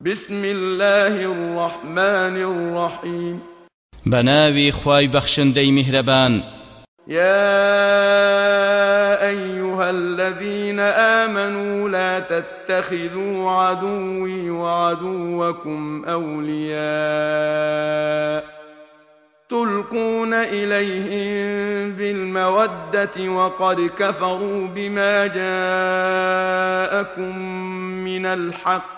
بسم الله الرحمن الرحيم بناوي خواي بخشندي مهربان يا أيها الذين آمنوا لا تتخذوا عدوي وعدوكم أولياء تلقون إليهم بالمودة وقد كفروا بما جاءكم من الحق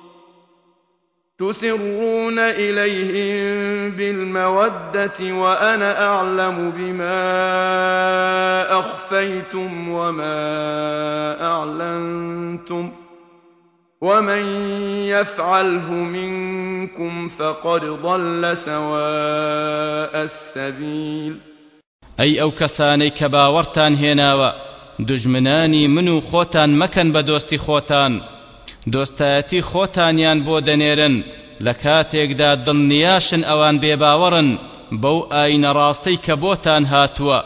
تسرون إليهم بالمودة وأنا أعلم بما أخفيتم وما أعلنتم ومن يفعله منكم فقد ضل سواء السبيل. أي أو كساني كباورتان هناوە دژمنانی من و خۆتان مەکەن بە دۆستی خۆتان دۆستایەتی خۆتانیان بۆ دەنێرن لە کاتێکدا دڵنیاشن ئەوان بێباوەڕن بەو ئاینە ڕاستەی کە بۆتان هاتووە.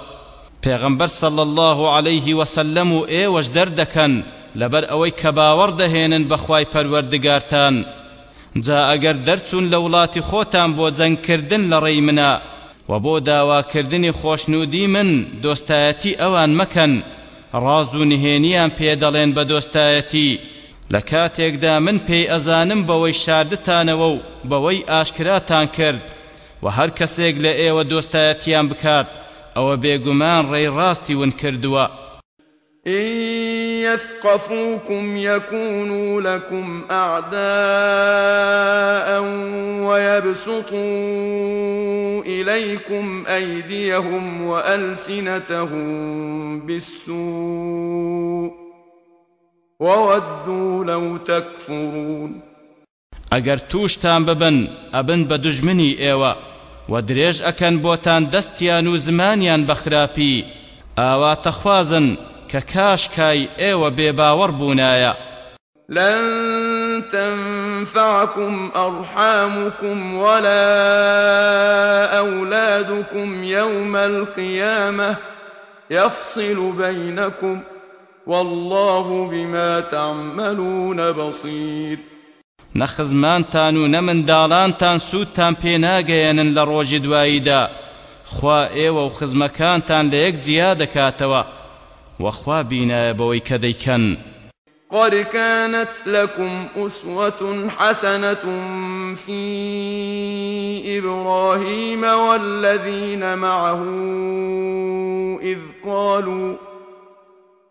پێغەمبەر صلی الله عليه وسلم و ئێوەش دەردەکەن لەبەر ئەوەی کە باوەڕ دەهێنن بەخوای پەروەردگارتان جا ئەگەر دەرچوون لە وڵاتی خۆتان بۆ جەنگکردن لە ڕێی منە و بۆ داواکردنی خۆشنودی من دۆستایەتی ئەوان مەکەن ڕاز و نهێنیان پێدەڵێن بە دۆستایەتی لە کاتێکدا من پێی ئەزانم بەوەی شاردتانەوە و بەوەی ئاشکراتان کرد و هەر کەسێک لە ئێوە دۆستایەتیان بکات ئەوە بێگومان ڕێی ڕاستی ون کردووە. إن يثقفوكم يكونوا لكم أعداء ويبسطوا إليكم أيديهم وألسنتهم بالسوء. وودوا لو تكفرون. ئەگەر تووشتان ببن ئەبن بە دژمنی ئێوە و درێژ ئەکەن بۆتان دەستیان و زمانیان بەخراپی ئاوا تەخوازن کە کاشکای ئێوە بێباوەڕ بوونایە. لن تنفعكم أرحامكم ولا أولادكم يوم القيامة يفصل بينكم ۖ والله بما تعملون بصير. نەخزمانتان و نەمنداڵانتان سوودتان پێناگەیەنن لە ڕۆژی دواییدا. خوا ئێوە و خزمەکانتان لە یەک جیا دەکاتەوە. وەخوا بینایە بەوەی کە دەیکەن. قد كانت لكم أسوة حسنة في إبراهيم والذين معه إذ قالوا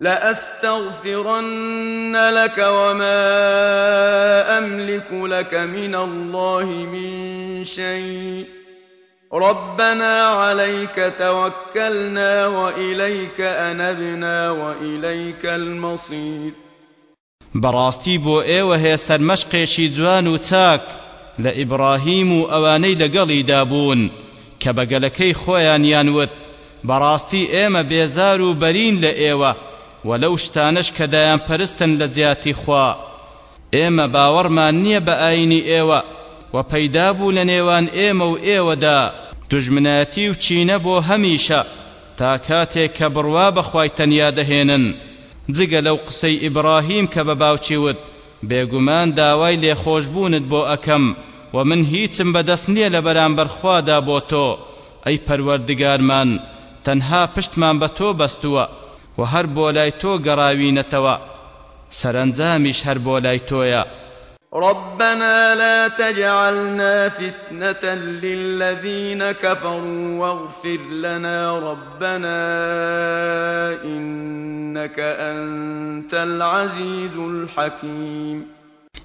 لأستغفرن لك وما أملك لك من الله من شيء. ربنا عليك توكلنا وإليك أنبنا وإليك المصير. بەڕاستی بۆ ئێوە هەیە سەرمەشقێکی جوان و چاک لە ئیبراهیم و ئەوانەی لەگەڵی دابوون کە بەگەلەکەی خۆیان یانوت بەڕاستی ولو شتانش كدايان پرستن لزياتي خوا. ايما باورمان نيه بآيني ايوا وپيدابو لنيوان ايما و ايوا دا. دجمناتي و چينه بو هميشه تاكاتي كبروا بخواي تنيا دهينن جگە لەو قسەی ئیبراهیم کە بە باوچی وت بێگومان داوای لێخۆشببوونت بۆ ئەەکەم و من هیچم بەدەست نییە لە بەرامبەرخوادا بۆ تۆ ئەی پەروەردگارمان تەنها پشتمان بە تۆ بەستووە و هەر بۆ لای تۆ گەڕاوینەتەوە. سەرنجامیش هەر بۆ لای تۆیە. ربنا لا تجعلنا فتنة للذين كفروا واغفر لنا ربنا إنك أنت العزيز الحكيم.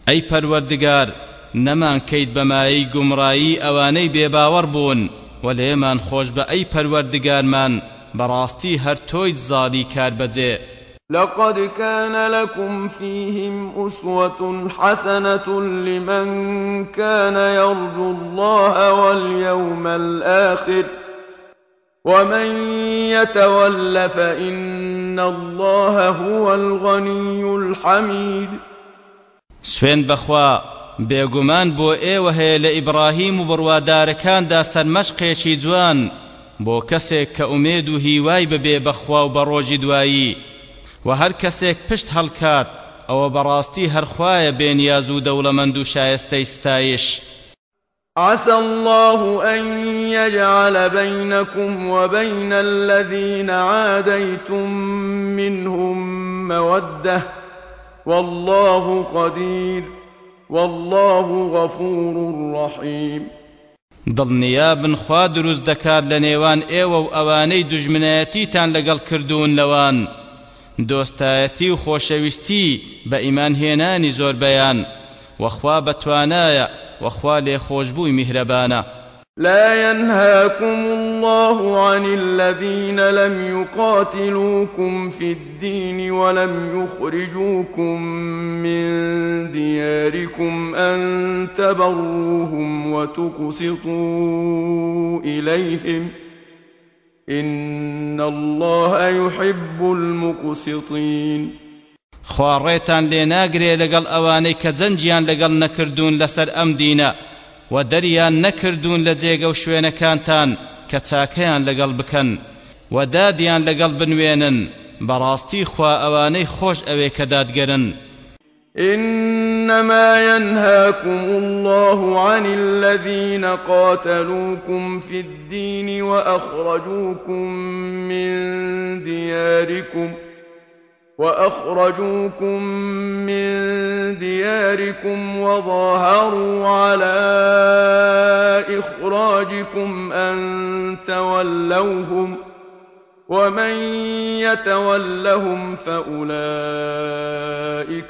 ئەی پەروەردگار نەمان کەیت بەمایی گومڕایی ئەوانەی بێباوەڕ بوون و لێمان خۆش بە ئەی هەر تۆیت زاڵی کار بەجێ لقد كان لكم فيهم أسوة حسنة لمن كان يرجو الله واليوم الآخر. ومن يتول فإن الله هو الغني الحميد. سوێن بەخوا بێگومان بۆ ئێوە هەیە لە ئیبراهیم و بڕوادارەکاندا سەرمەشقێکی جوان. بۆ کەسێک کە ئومێد و هیوای ببێ بەخوا و بە دوایی و هەر کەسێک پشت هەڵکات ئەوە بەڕاستی هەرخوایە بێنیاز و دەوڵەمەند و شایستەی ستایش. عسى الله أن يجعل بينكم وبين الذين عاديتم منهم مودة. والله قدير والله غفور رحيم. دڵنیابن خوا دروست دەکات لە نێوان ئێوە و ئەوانەی دژمنایەتیتان لەگەڵ کردوون لەوان. دۆستایەتی و خۆشەویستی بە ئیمانهێنانی زۆر بەیان. وەخوا بەتوانایە وەخوا لێ خۆشببووی میهرەبانە. لا ينهاكم الله عن الذين لم يقاتلوكم في الدين ولم يخرجوكم من دياركم أن تبروهم وتقسطوا إليهم إن الله يحب المقسطين. خواڕێتان لێ ناگرێ لەگەڵ ئەوانەی کە جەنجیان لەگەڵ نەکردوون لەسەر ئەم دینە و دەریان نەکردوون لە جێگە و شوێنەکانتان کە چاکەیان لەگەڵ بکەن و خوا ئەوانەی خۆش ئەوێ کە إنما ينهاكم الله عن الذين قاتلوكم في الدين وأخرجوكم من دياركم ۖ وأخرجوكم من دياركم وظاهروا على إخراجكم أن تولوهم ومن يتولهم فأولئك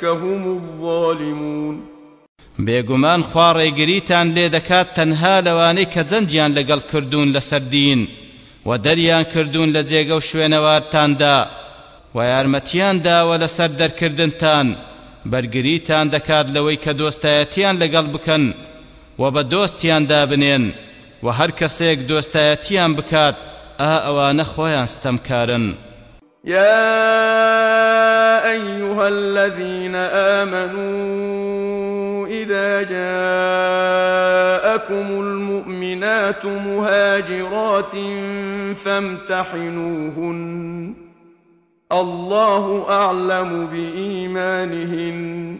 هم الظالمون بێگومان خوا ڕێگریتان لێ دەکات تەنها لەوانەی کە جەنجیان لەگەڵ کردوون لەسەر دین و دەریان کردوون لە جێگە و شوێنەوارتاندا و یارمەتیان داوە لەسەر دەرکردنتان. بەرگریتان دەکات لەوەی کە دۆستایەتیان لەگەڵ بکەن و بە دۆستیان دابنێن و هەر کەسێک دۆستایەتیان بکات ئا ئەوانە خۆیان ستەمکارن. يا أيها الذين آمنوا إذا جاءكم المؤمنات مهاجرات فامتحنوهن. الله أعلم بإيمانهن.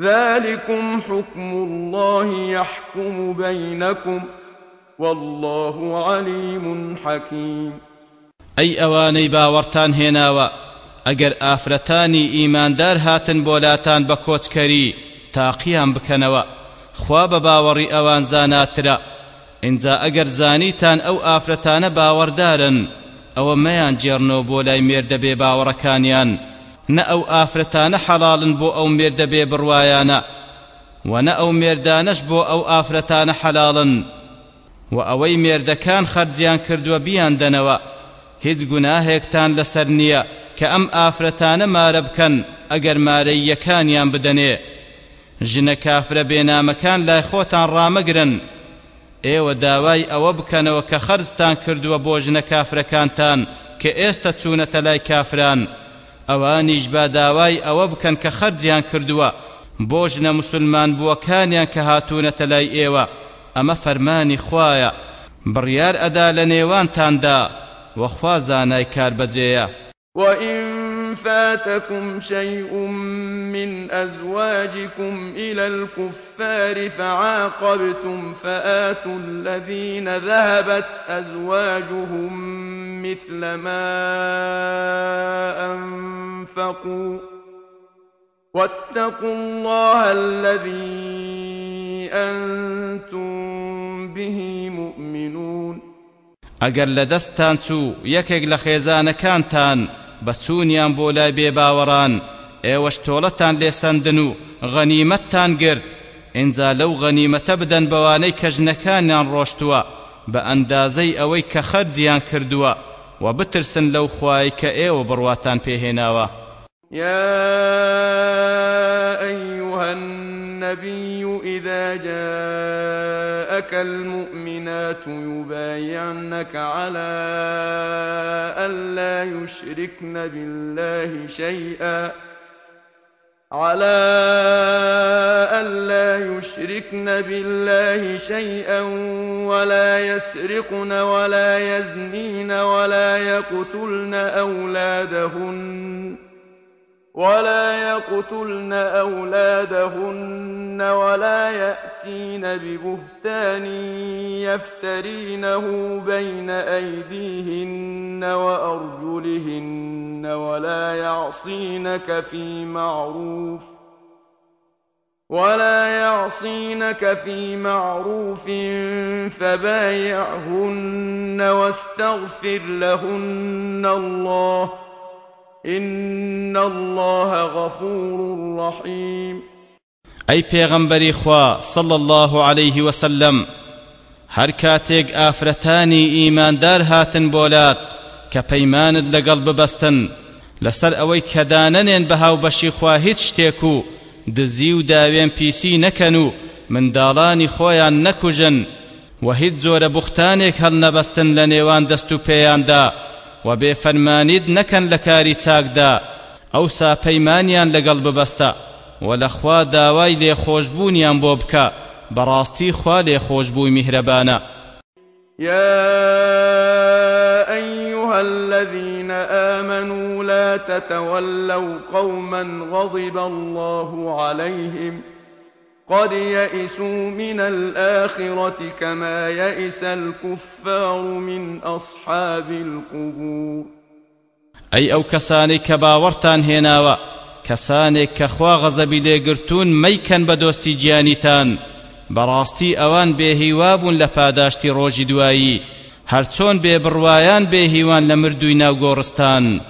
ذلكم حكم الله يحكم بينكم والله عليم حكيم. ئەی ئەوانەی باوەڕتان هێناوە ئەگەر ئافرەتانی ئیماندار هاتن بۆلاتان بە کۆچکەری تاقییان بکەنەوە خوا بە باوەڕی ئەوان زاناترە اینجا ئەگەر زانیتان ئەو ئافرەتانە باوەڕدارن ئەوە مەیان جێڕنەوە بۆ لای مێردە بێ باوەڕەکانیان نە ئەو ئافرەتانە حەڵاڵن بۆ ئەو مێردە بێ بڕوایانە و نە ئەو مێردانەش بۆ ئەو ئافرەتانە حەلاڵن و ئەوەی مێردەکان خەرجیان کردووە بیان دەنەوە هیچ گوناهێکتان لەسەر نییە کە ئەم ئافرەتانە مارە بکەن ئەگەر مارەی یەکانیان بدەنێ. ژنە کافرە بێنامەکان لای خۆتان ڕامەگرن. ئێوە داوای ئەوە بکەنەوە کە خەرزتان کردووە بۆ ژنە کافرەکانتان کە ئێستا چوونەتە لای کافران. ئەوانیش با داوای ئەوە بکەن کە خەرجیان کردووە. بۆ ژنە مسلمان بووەکانیان کە هاتوونەتە لای ئێوە. ئەمە فەرمانی خوایە. بڕیار ئەدا لە نێوانتاندا. وەخوا زانای کار بەجێیە وإن فاتكم شيء من أزواجكم إلى الكفار فعاقبتم فآتوا الذين ذهبت أزواجهم مثل ما أنفقوا واتقوا الله الذي أنتم به مؤمنون ئەگەر لە دەستتان چوو یەکێک لە خێزانەکانتان بە چوونیان بۆ لای بێباوەڕان ئێوەش تۆڵەتان لێسەندن و غەنیمەتتان گرت. ئینجا لەو غەنیمەتە بدەن بەوانەی کەژنەکانیان ڕۆشتووە بە ئەندازەی ئەوەی و بترسن لەو خوای کە ئێوە بڕواتان پێهێناوە يا أيها النبي إذا جاءك المؤمنات يبايعنك على ألا يشركن بالله شيئا. على ألا يشركن بالله شيئا ولا يسرقن ولا يزنين ولا يقتلن أولادهن. ولا يقتلن أولادهن ولا يأتين ببهتان يفترينه بين أيديهن وأرجلهن ولا يعصينك في معروف ولا يعصينك في معروف فبايعهن واستغفر لهن الله ۖ إن الله غفور رحيم. أي پیغمبری خوا صلى الله عليه وسلم هر کاتێک ئافرەتانی ئیماندار هاتن بۆلات کە پەیمانت لەگەڵ ببەستن لەسەر ئەوەی کەدانەنێن بە هاوبەشی خوا هیچ شتێک و دزی و داوێن پیسی نەکەن و منداڵانی خۆیان نەکوژن و هیچ جۆرە بوختانێک هەڵ نەبەستن و بێفەرمانید نەکەن لە کاری چاکدا ئەوسا پەیمانیان لەگەڵ ببەستە و لەخوا داوای لێخۆشببوونیان بۆ بکە. بەڕاستی خوا لێخۆشببووی میهرەبانە. يا أيها الذين آمنوا لا تتولوا قوما غضب الله عليهم قد يئسوا من الآخرة كما يئس الكفار من أصحاب القبور أي أو كساني كباورتان هناوا كساني كخوا غزبي ليقرتون ميكن بدوستي جيانيتان براستي أوان بهواب لپاداشتي روج دوائي هرچون ببروایان بهیوان لمردوی ناو گورستان